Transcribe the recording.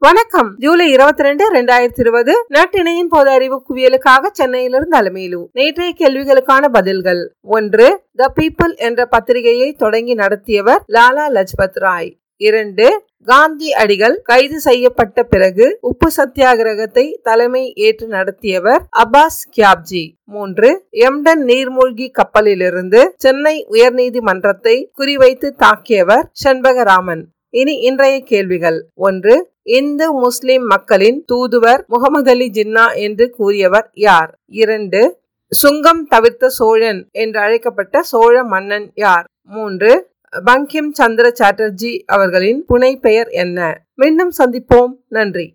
வணக்கம். ஜூலை இருபத்தி ரெண்டு இரண்டாயிரத்தி இருபது நட்டிணையின் பொது அறிவு குவியலுக்காக சென்னையிலிருந்து அலமையிலு. நேற்றைய கேள்விகளுக்கான பதில்கள். ஒன்று த பீப்புள் என்ற பத்திரிகையை தொடங்கி நடத்தியவர் லாலா லஜ்பத் ராய். இரண்டு காந்தி அடிகள் கைது செய்யப்பட்ட பிறகு உப்பு சத்தியாகிரகத்தை தலைமை ஏற்று நடத்தியவர் அப்பாஸ் கியாப்ஜி. மூன்று எம்டன் நீர்மூழ்கி கப்பலிலிருந்து சென்னை உயர்நீதிமன்றத்தை குறிவைத்து தாக்கியவர் செண்பகராமன். இனி இன்றைய கேள்விகள். ஒன்று இந்து முஸ்லிம் மக்களின் தூதுவர் முகமது அலி ஜின்னா என்று கூறியவர் யார்? இரண்டு சுங்கம் தவிர்த்த சோழன் என்று அழைக்கப்பட்ட சோழ மன்னன் யார்? மூன்று பங்கிம் சந்திர சாட்டர்ஜி அவர்களின் புனை பெயர் என்ன? மீண்டும் சந்திப்போம். நன்றி.